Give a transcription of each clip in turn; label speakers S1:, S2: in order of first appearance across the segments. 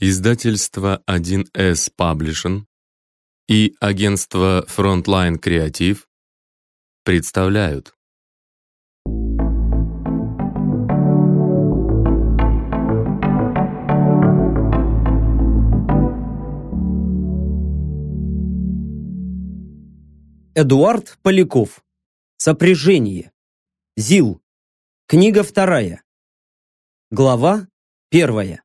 S1: Издательство 1С Publishing и агентство Frontline Creative представляют
S2: Эдуард Поляков. Сопряжение. ЗИЛ. Книга вторая. Глава первая.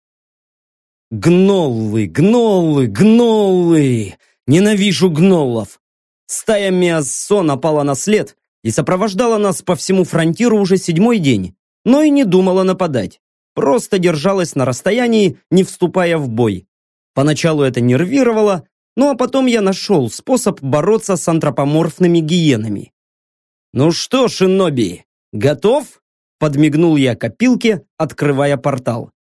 S2: Гноллы, гноллы, гноллы! Ненавижу гноллов! Стая Миассо напала на след и сопровождала нас по всему фронтиру уже седьмой день, но и не думала нападать. Просто держалась на расстоянии, не вступая в бой. Поначалу это нервировало, ну а потом я нашел способ бороться с антропоморфными гиенами. «Ну что, Шиноби, готов?» Подмигнул я копилке, открывая портал.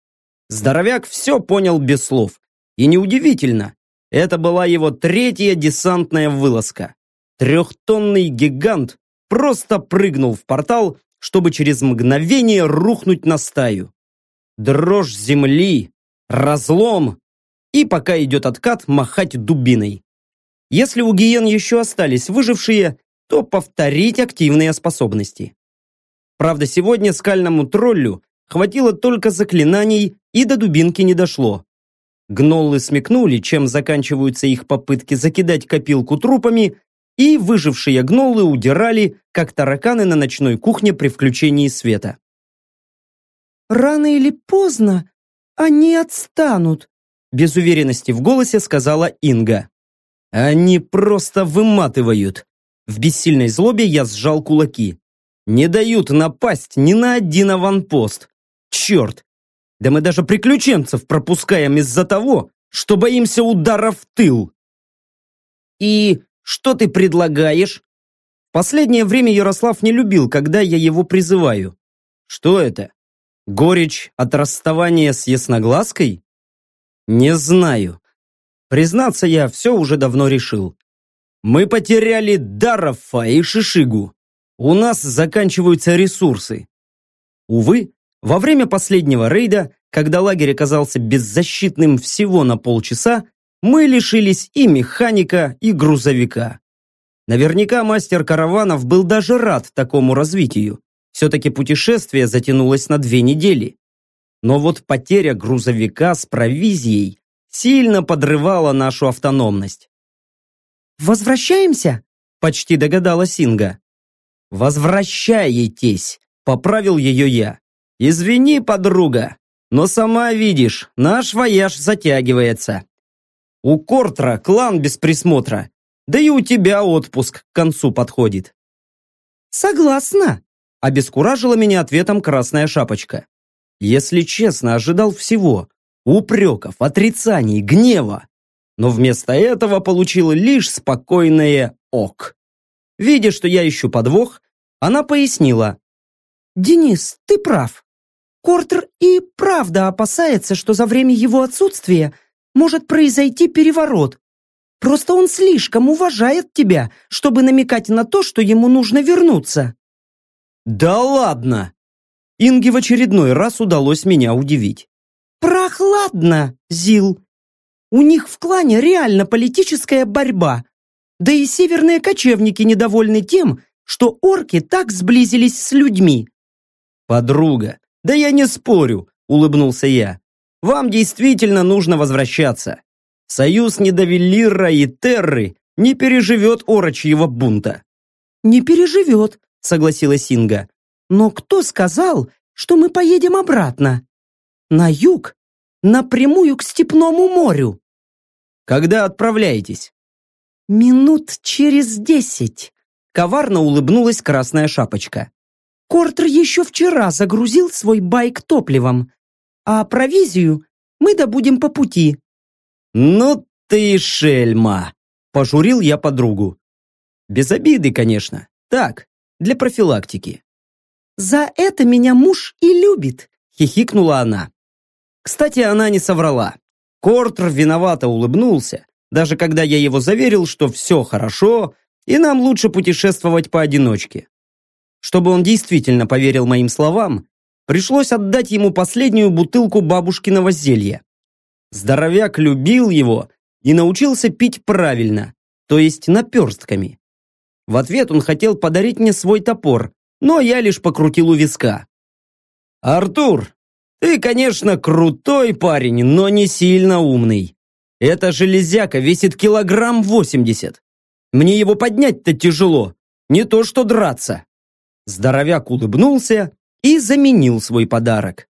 S2: Здоровяк все понял без слов. И неудивительно, это была его третья десантная вылазка. Трехтонный гигант просто прыгнул в портал, чтобы через мгновение рухнуть на стаю. Дрожь земли, разлом и, пока идет откат, махать дубиной. Если у гиен еще остались выжившие, то повторить активные способности. Правда, сегодня скальному троллю хватило только заклинаний и до дубинки не дошло. Гноллы смекнули, чем заканчиваются их попытки закидать копилку трупами, и выжившие гноллы удирали, как тараканы на ночной кухне при включении света.
S3: «Рано или поздно они отстанут», без уверенности в голосе сказала Инга.
S2: «Они просто выматывают!» В бессильной злобе я сжал кулаки. «Не дают напасть ни на один аванпост! Черт! Да мы даже приключенцев пропускаем из-за того, что боимся удара в тыл. И что ты предлагаешь? Последнее время Ярослав не любил, когда я его призываю. Что это? Горечь от расставания с ясноглазкой? Не знаю. Признаться, я все уже давно решил. Мы потеряли Дарофа и Шишигу. У нас заканчиваются ресурсы. Увы, во время последнего рейда, когда лагерь оказался беззащитным всего на полчаса, мы лишились и механика, и грузовика. Наверняка мастер караванов был даже рад такому развитию. Все-таки путешествие затянулось на две недели. Но вот потеря грузовика с провизией сильно подрывала нашу автономность.
S3: «Возвращаемся?» – почти догадалась Инга.
S2: «Возвращаетесь!» – поправил ее я. «Извини, подруга, но сама видишь, наш вояж затягивается. У Кортра клан без присмотра, да и у тебя отпуск к концу подходит».
S3: «Согласна», – обескуражила меня ответом Красная Шапочка.
S2: Если честно, ожидал всего – упреков, отрицаний, гнева. Но вместо этого получил лишь спокойное «ок». Видя, что я ищу подвох, она пояснила.
S3: «Денис, ты прав. Кортер и правда опасается, что за время его отсутствия может произойти переворот. Просто он слишком уважает тебя, чтобы намекать на то, что ему нужно вернуться».
S2: «Да ладно!» Инге в очередной раз удалось меня удивить.
S3: «Прохладно, Зил. У них в клане реально политическая борьба. Да и северные кочевники недовольны тем, что орки так сблизились с людьми».
S2: «Подруга, «Да я не спорю», — улыбнулся я. «Вам действительно нужно возвращаться. Союз Недовеллира и Терры не переживет орочьего бунта».
S3: «Не переживет», — согласилась Инга. «Но кто сказал, что мы поедем обратно? На юг? Напрямую к Степному морю?»
S2: «Когда отправляетесь?»
S3: «Минут через десять», — коварно улыбнулась Красная Шапочка. Кортер еще вчера загрузил свой байк топливом, а провизию мы добудем по пути».
S2: «Ну ты шельма!» – пожурил я подругу. Без обиды, конечно. Так, для профилактики.
S3: «За это меня муж и любит», –
S2: хихикнула она. Кстати, она не соврала. Кортер виновато улыбнулся, даже когда я его заверил, что все хорошо, и нам лучше путешествовать поодиночке. Чтобы он действительно поверил моим словам, пришлось отдать ему последнюю бутылку бабушкиного зелья. Здоровяк любил его и научился пить правильно, то есть наперстками. В ответ он хотел подарить мне свой топор, но я лишь покрутил у виска. «Артур, ты, конечно, крутой парень, но не сильно умный. Эта железяка весит килограмм восемьдесят. Мне его поднять-то тяжело, не то что драться». Здоровяк улыбнулся и заменил свой подарок.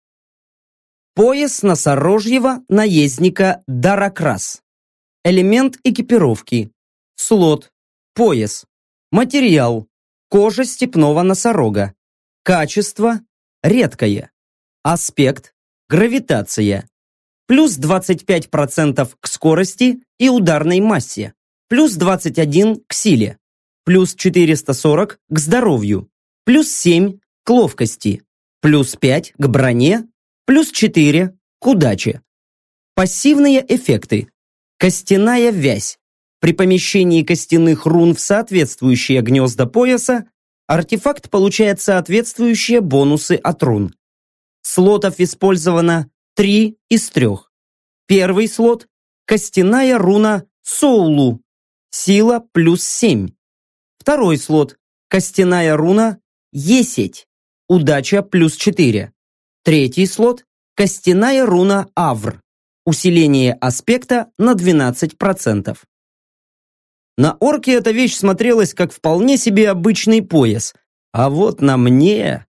S2: Пояс носорожьего наездника Даракрас. Элемент экипировки. Слот. Пояс. Материал. Кожа степного носорога. Качество. Редкое. Аспект. Гравитация. Плюс 25% к скорости и ударной массе. Плюс 21 к силе. Плюс 440 к здоровью. Плюс 7 к ловкости. Плюс 5 к броне. Плюс 4 к удаче. Пассивные эффекты. Костяная вязь. При помещении костяных рун в соответствующие гнезда пояса артефакт получает соответствующие бонусы от рун. Слотов использовано 3 из 3. Первый слот – костяная руна Соулу, сила плюс 7. Второй слот – костяная руна Есеть, удача плюс 4. Третий слот – костяная руна Авр, усиление аспекта на 12%. На орке эта вещь смотрелась как вполне себе обычный пояс, а вот на мне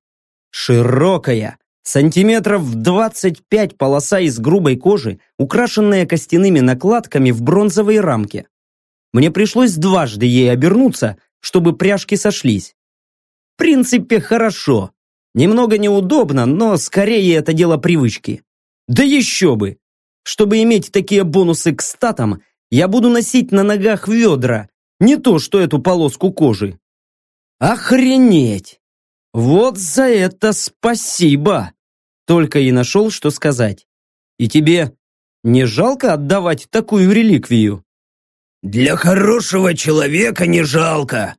S2: широкая, сантиметров в 25 полоса из грубой кожи, украшенная костяными накладками в бронзовой рамке. Мне пришлось дважды ей обернуться, чтобы пряжки сошлись. В принципе, хорошо. Немного неудобно, но скорее это дело привычки. Да еще бы! Чтобы иметь такие бонусы к статам, я буду носить на ногах ведра, не то что эту полоску кожи. Охренеть! Вот за это спасибо! Только и нашел, что сказать. И тебе не жалко отдавать такую реликвию?
S4: Для хорошего человека не жалко.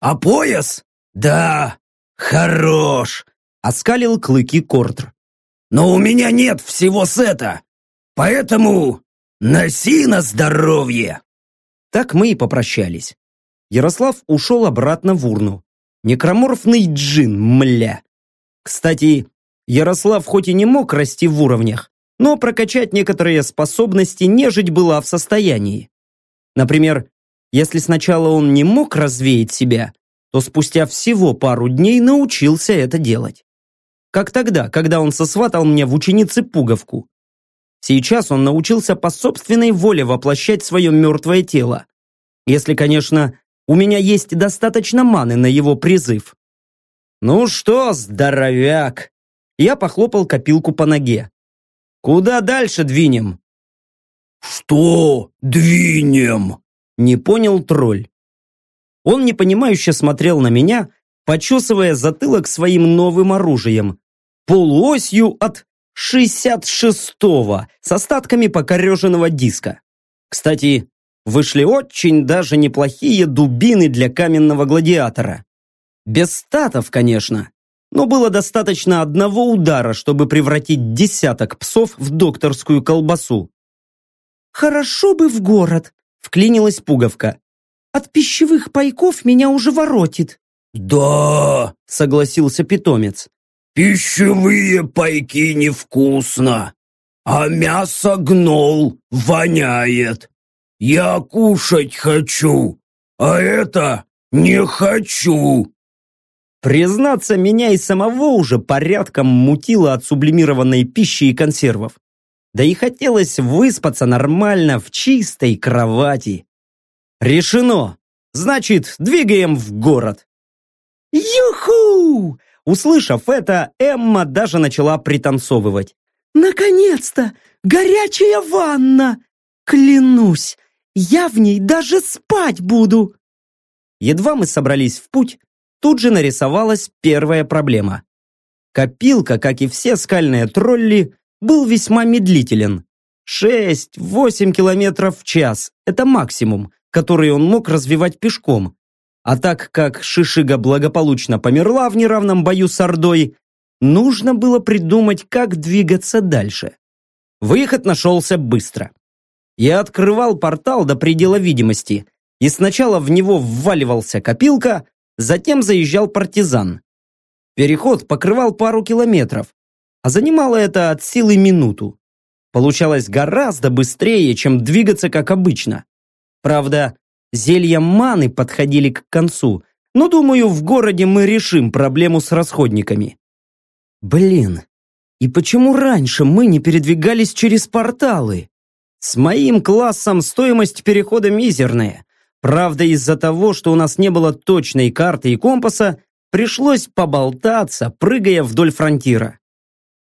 S4: А пояс? Да, хорош.
S2: Оскалил клыки Кортр.
S4: Но у меня нет всего сета. Поэтому «Носи на здоровье!»
S2: Так мы и попрощались. Ярослав ушел обратно в урну. Некроморфный джин, мля. Кстати, Ярослав хоть и не мог расти в уровнях, но прокачать некоторые способности нежить была в состоянии. Например, если сначала он не мог развеять себя, то спустя всего пару дней научился это делать. Как тогда, когда он сосватал мне в ученице пуговку. Сейчас он научился по собственной воле воплощать свое мертвое тело. Если, конечно, у меня есть достаточно маны на его призыв. Ну что, здоровяк? Я похлопал копилку по ноге. Куда дальше двинем?
S4: Что двинем?
S2: Не понял тролль. Он непонимающе смотрел на меня, почесывая затылок своим новым оружием, полуосью от 66-го с остатками покореженного диска. Кстати, вышли очень даже неплохие дубины для каменного гладиатора. Без статов, конечно, но было достаточно одного удара, чтобы превратить десяток псов в докторскую колбасу.
S3: «Хорошо бы в город», — вклинилась пуговка. «От пищевых пайков меня уже воротит».
S4: «Да», —
S2: согласился питомец.
S4: Пищевые пайки невкусно, а мясо гнол воняет. Я кушать хочу, а это не хочу.
S2: Признаться, меня и самого уже порядком мутило от сублимированной пищи и консервов. Да и хотелось выспаться нормально в чистой кровати. Решено. Значит, двигаем в город.
S3: Юху!
S2: Услышав это, Эмма даже начала пританцовывать.
S3: «Наконец-то! Горячая ванна! Клянусь, я в ней даже спать буду!»
S2: Едва мы собрались в путь, тут же нарисовалась первая проблема. Копилка, как и все скальные тролли, был весьма медлителен. 6-8 километров в час – это максимум, который он мог развивать пешком, а так как Шишига благополучно померла в неравном бою с Ордой, нужно было придумать, как двигаться дальше. Выход нашелся быстро. Я открывал портал до предела видимости, и сначала в него вваливался копилка, затем заезжал партизан. Переход покрывал пару километров, а занимало это от силы минуту. Получалось гораздо быстрее, чем двигаться как обычно. Правда, зелья маны подходили к концу, но, думаю, в городе мы решим проблему с расходниками. Блин, и почему раньше мы не передвигались через порталы? С моим классом стоимость перехода мизерная. Правда, из-за того, что у нас не было точной карты и компаса, пришлось поболтаться, прыгая вдоль фронтира.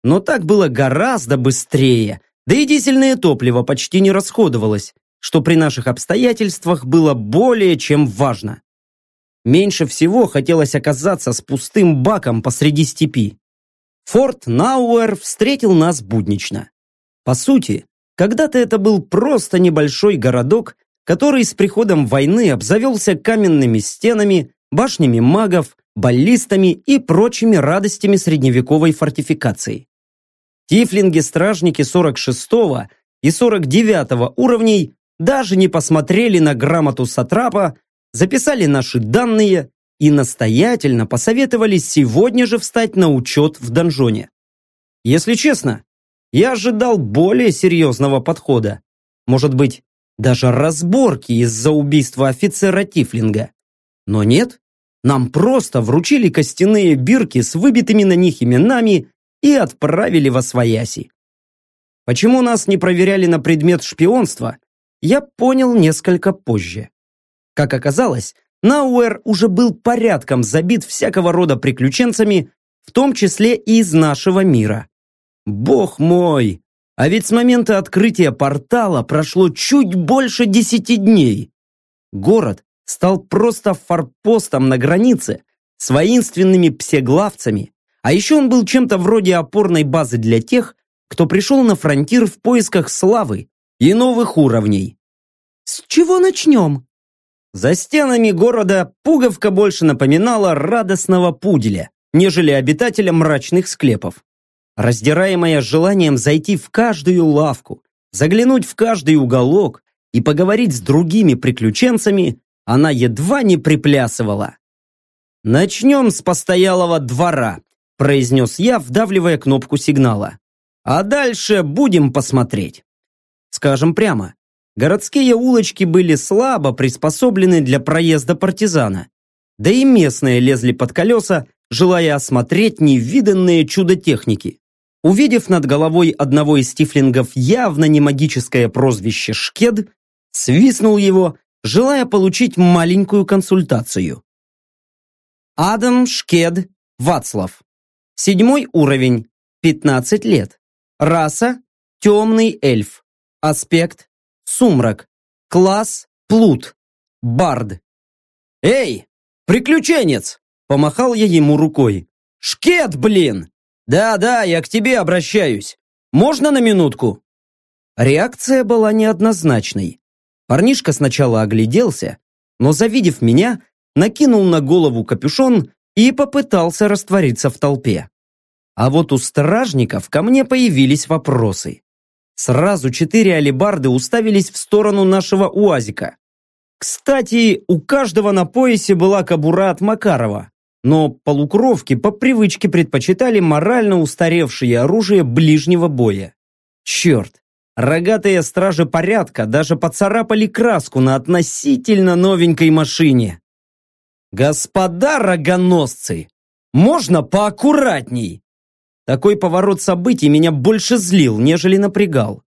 S2: Но так было гораздо быстрее, да и дизельное топливо почти не расходовалось, что при наших обстоятельствах было более чем важно. Меньше всего хотелось оказаться с пустым баком посреди степи. Форт Науэр встретил нас буднично. По сути, когда-то это был просто небольшой городок, который с приходом войны обзавелся каменными стенами, башнями магов, баллистами и прочими радостями средневековой фортификации. Тифлинги-стражники 46 и 49 уровней даже не посмотрели на грамоту Сатрапа, записали наши данные и настоятельно посоветовали сегодня же встать на учет в донжоне. Если честно, я ожидал более серьезного подхода. Может быть, даже разборки из-за убийства офицера Тифлинга. Но нет, нам просто вручили костяные бирки с выбитыми на них именами и отправили во свояси. Почему нас не проверяли на предмет шпионства, я понял несколько позже. Как оказалось, Науэр уже был порядком забит всякого рода приключенцами, в том числе и из нашего мира. Бог мой! А ведь с момента открытия портала прошло чуть больше десяти дней. Город стал просто форпостом на границе с воинственными псеглавцами, а еще он был чем-то вроде опорной базы для тех, кто пришел на фронтир в поисках славы и новых уровней.
S3: «С чего начнем?»
S2: За стенами города пуговка больше напоминала радостного пуделя, нежели обитателя мрачных склепов. Раздираемая желанием зайти в каждую лавку, заглянуть в каждый уголок и поговорить с другими приключенцами, она едва не приплясывала. «Начнем с постоялого двора», произнес я, вдавливая кнопку сигнала. «А дальше будем посмотреть». Скажем прямо, городские улочки были слабо приспособлены для проезда партизана. Да и местные лезли под колеса, желая осмотреть невиданные чудо техники. Увидев над головой одного из стифлингов явно не магическое прозвище «Шкед», свистнул его, желая получить маленькую консультацию. Адам Шкед Вацлав. Седьмой уровень, 15 лет. Раса – темный эльф. Аспект – сумрак. Класс – плут. Бард. «Эй, приключенец!» – помахал я ему рукой. «Шкет, блин! Да-да, я к тебе обращаюсь. Можно на минутку?» Реакция была неоднозначной. Парнишка сначала огляделся, но, завидев меня, накинул на голову капюшон и попытался раствориться в толпе. А вот у стражников ко мне появились вопросы. Сразу четыре алебарды уставились в сторону нашего УАЗика. Кстати, у каждого на поясе была кобура от Макарова, но полукровки по привычке предпочитали морально устаревшее оружие ближнего боя. Черт, рогатые стражи порядка даже поцарапали краску на относительно новенькой машине. «Господа рогоносцы, можно поаккуратней?» Такой поворот событий меня больше злил, нежели напрягал.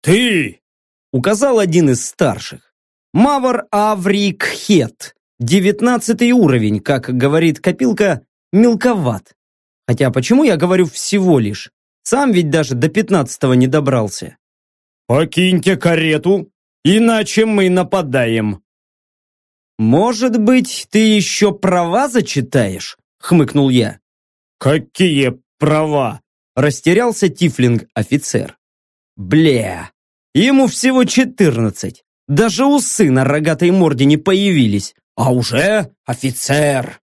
S4: «Ты!»
S2: — указал один из старших. Мавр Аврик Хет, девятнадцатый уровень, как говорит копилка, мелковат. Хотя почему я говорю всего лишь? Сам ведь даже до пятнадцатого не добрался.
S4: «Покиньте карету, иначе мы нападаем»,
S2: «Может быть, ты еще права зачитаешь?» — хмыкнул я.
S4: «Какие права?»
S2: — растерялся Тифлинг-офицер. «Бля, ему всего четырнадцать. Даже усы на рогатой морде не появились, а уже офицер!»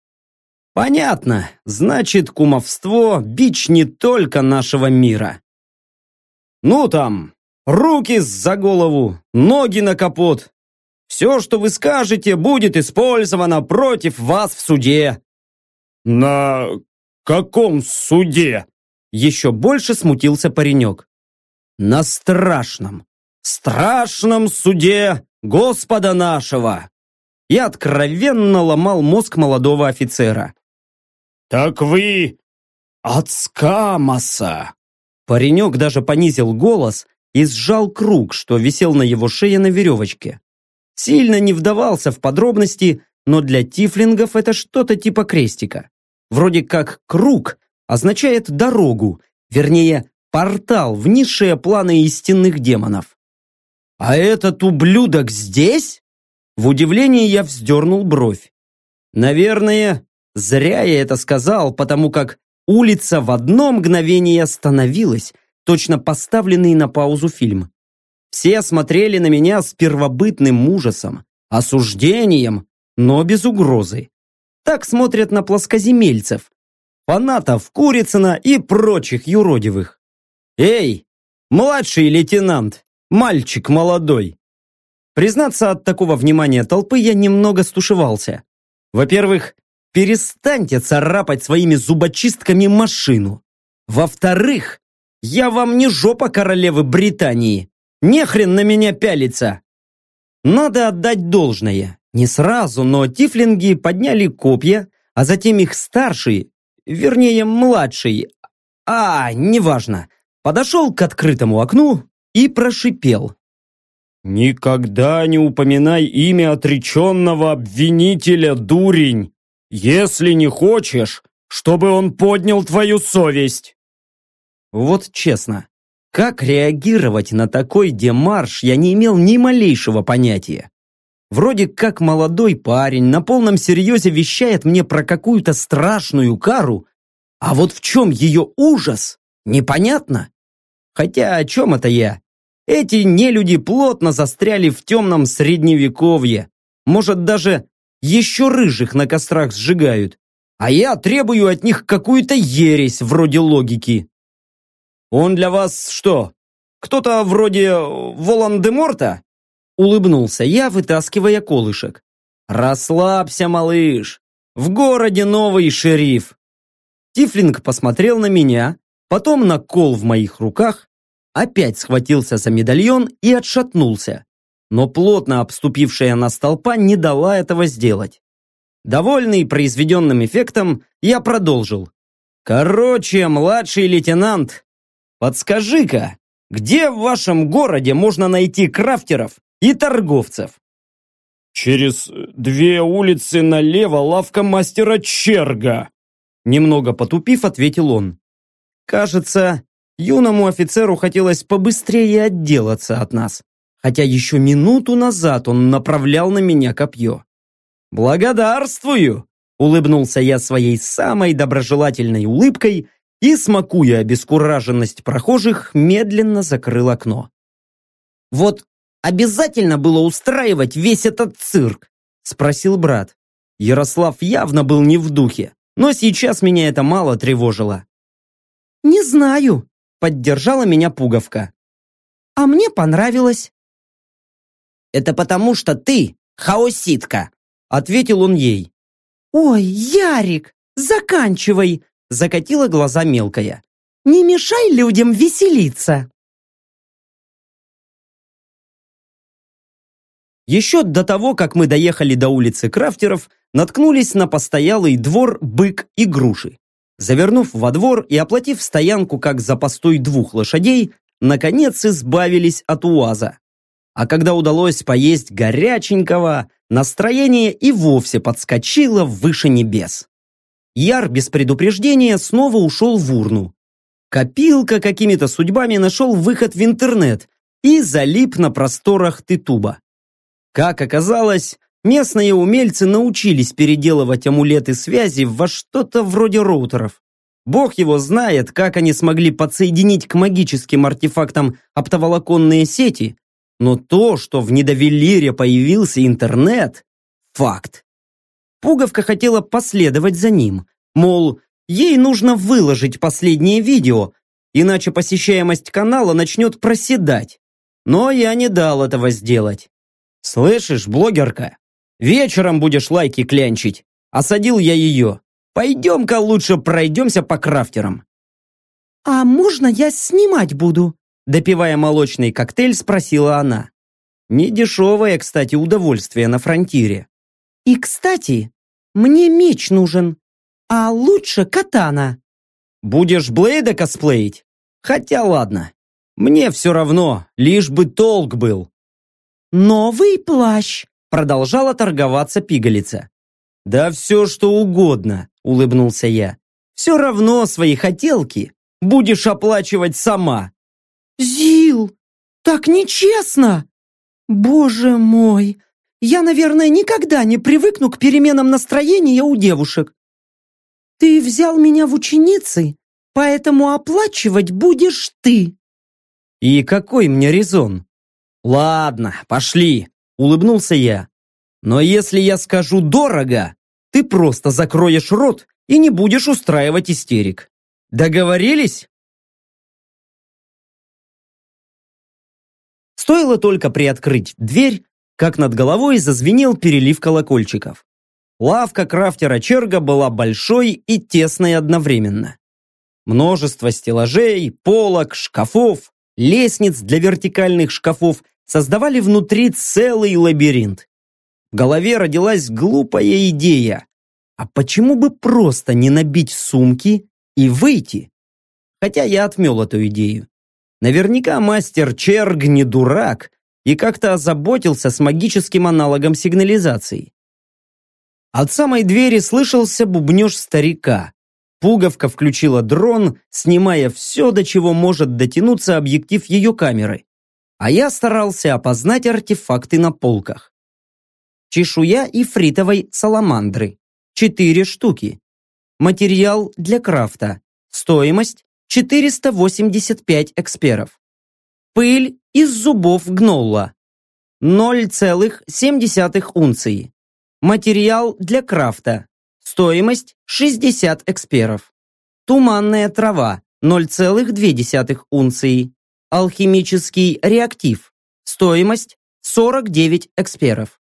S2: «Понятно. Значит, кумовство — бич не только нашего мира. Ну там, руки за голову, ноги на капот. Все, что вы скажете, будет использовано против вас в суде. На каком суде? Еще больше смутился паренек. На страшном, страшном суде Господа нашего. Я откровенно ломал мозг молодого офицера. «Так вы от Скамоса!» Паренек даже понизил голос и сжал круг, что висел на его шее на веревочке. Сильно не вдавался в подробности, но для тифлингов это что-то типа крестика. Вроде как круг означает дорогу, вернее, портал в низшие планы истинных демонов. «А этот ублюдок здесь?» В удивлении я вздернул бровь. Наверное, зря я это сказал, потому как улица в одно мгновение остановилась, точно поставленный на паузу фильм. Все смотрели на меня с первобытным ужасом, осуждением, но без угрозы. Так смотрят на плоскоземельцев, фанатов Курицына и прочих юродивых. «Эй, младший лейтенант, мальчик молодой!» Признаться, от такого внимания толпы я немного стушевался. Во-первых, перестаньте царапать своими зубочистками машину. Во-вторых, я вам не жопа королевы Британии. Не хрен на меня пялиться. Надо отдать должное. Не сразу, но тифлинги подняли копья, а затем их старший, вернее младший, а, неважно, подошел к открытому окну и прошипел. «Никогда не упоминай имя отреченного обвинителя, дурень, если не хочешь, чтобы он поднял твою совесть!» Вот честно, как реагировать на такой демарш я не имел ни малейшего понятия. Вроде как молодой парень на полном серьезе вещает мне про какую-то страшную кару, а вот в чем ее ужас, непонятно. Хотя о чем это я? Эти нелюди плотно застряли в темном средневековье. Может, даже еще рыжих на кострах сжигают. А я требую от них какую-то ересь вроде логики. Он для вас что, кто-то вроде Волан-де-Морта? Улыбнулся я, вытаскивая колышек. Расслабься, малыш. В городе новый шериф. Тифлинг посмотрел на меня, потом на кол в моих руках, опять схватился за медальон и отшатнулся. Но плотно обступившая нас толпа не дала этого сделать. Довольный произведенным эффектом, я продолжил. «Короче, младший лейтенант, подскажи-ка, где в вашем городе можно найти крафтеров и торговцев?» «Через две улицы налево лавка мастера Черга», немного потупив, ответил он. Кажется, Юному офицеру хотелось побыстрее отделаться от нас, хотя еще минуту назад он направлял на меня копье. «Благодарствую!» – улыбнулся я своей самой доброжелательной улыбкой и, смакуя обескураженность прохожих, медленно закрыл окно. «Вот обязательно было устраивать весь этот цирк?» – спросил брат. Ярослав явно был не в духе, но сейчас меня это мало тревожило.
S3: «Не знаю», Поддержала меня пуговка. А мне понравилось.
S2: Это потому, что ты хаоситка, ответил он ей.
S3: Ой, Ярик, заканчивай, закатила глаза мелкая. Не мешай людям веселиться.
S2: Еще до того, как мы доехали до улицы Крафтеров, наткнулись на постоялый двор «Бык и груши». Завернув во двор и оплатив стоянку как за постой двух лошадей, наконец избавились от УАЗа. А когда удалось поесть горяченького, настроение и вовсе подскочило выше небес. Яр без предупреждения снова ушел в урну. Копилка какими-то судьбами нашел выход в интернет и залип на просторах Титуба. Как оказалось, Местные умельцы научились переделывать амулеты связи во что-то вроде роутеров. Бог его знает, как они смогли подсоединить к магическим артефактам оптоволоконные сети, но то, что в Недовелире появился интернет – факт. Пуговка хотела последовать за ним, мол, ей нужно выложить последнее видео, иначе посещаемость канала начнет проседать. Но я не дал этого сделать. «Слышишь, блогерка, вечером будешь лайки клянчить. Осадил я ее. Пойдем-ка лучше пройдемся по крафтерам».
S3: «А можно я снимать буду?»
S2: Допивая молочный коктейль, спросила она. Недешевое, кстати, удовольствие на фронтире.
S3: «И, кстати, мне меч нужен, а лучше катана».
S2: «Будешь Блейда косплеить? Хотя ладно, мне все равно, лишь бы толк был».
S3: «Новый плащ», —
S2: продолжала торговаться пигалица. «Да все, что угодно», — улыбнулся я. «Все равно свои хотелки будешь оплачивать сама».
S3: «Зил, так нечестно!» «Боже мой! Я, наверное, никогда не привыкну к переменам настроения у девушек. Ты взял меня в ученицы, поэтому оплачивать будешь ты».
S2: «И какой мне резон?» «Ладно, пошли», — улыбнулся я. «Но если я скажу дорого, ты просто закроешь рот и не будешь устраивать истерик. Договорились?» Стоило только приоткрыть дверь, как над головой зазвенел перелив колокольчиков. Лавка крафтера Черга была большой и тесной одновременно. Множество стеллажей, полок, шкафов, лестниц для вертикальных шкафов создавали внутри целый лабиринт. В голове родилась глупая идея. А почему бы просто не набить сумки и выйти? Хотя я отмел эту идею. Наверняка мастер Черг не дурак и как-то озаботился с магическим аналогом сигнализации. От самой двери слышался бубнеж старика. Пуговка включила дрон, снимая все, до чего может дотянуться объектив ее камеры. А я старался опознать артефакты на полках. Чешуя ифритовой саламандры. Четыре штуки. Материал для крафта. Стоимость 485 эксперов. Пыль из зубов гнолла. 0,7 унции. Материал для крафта. Стоимость 60 эксперов. Туманная трава 0,2 унции. Алхимический реактив. Стоимость 49 эксперов.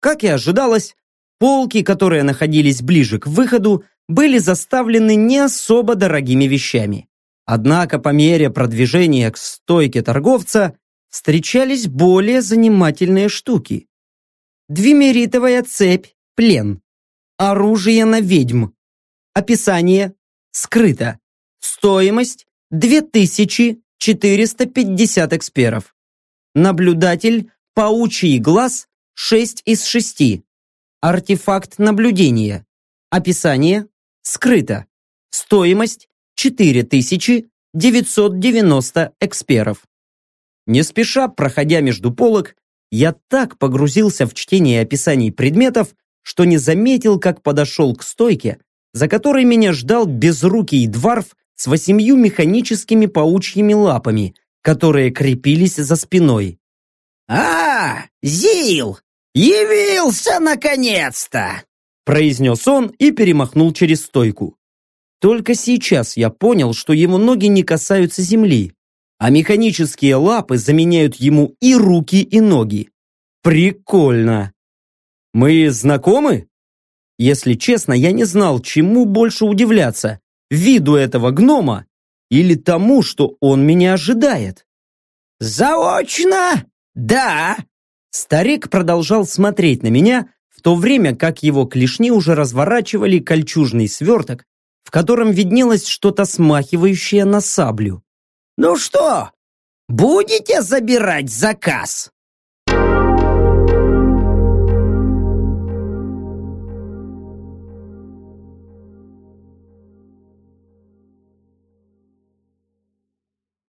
S2: Как и ожидалось, полки, которые находились ближе к выходу, были заставлены не особо дорогими вещами. Однако по мере продвижения к стойке торговца встречались более занимательные штуки. Двимеритовая цепь, плен. Оружие на ведьм. Описание скрыто. Стоимость 2450 эксперов. Наблюдатель паучий глаз 6 из 6. Артефакт наблюдения. Описание Скрыто. Стоимость 4990 эксперов. Не спеша, проходя между полок, я так погрузился в чтение описаний предметов, что не заметил, как подошел к стойке, за которой меня ждал безрукий дворф с восемью механическими паучьими лапами, которые крепились за спиной.
S4: «А, Зил! Явился наконец-то!»
S2: произнес он и перемахнул через стойку. Только сейчас я понял, что его ноги не касаются земли, а механические лапы заменяют ему и руки, и ноги. Прикольно. Мы знакомы? Если честно, я не знал, чему больше удивляться, виду этого гнома или тому, что он меня ожидает.
S4: «Заочно? Да!»
S2: Старик продолжал смотреть на меня, то время как его клешни уже разворачивали кольчужный сверток, в котором виднелось что-то смахивающее на саблю.
S4: «Ну что, будете забирать заказ?»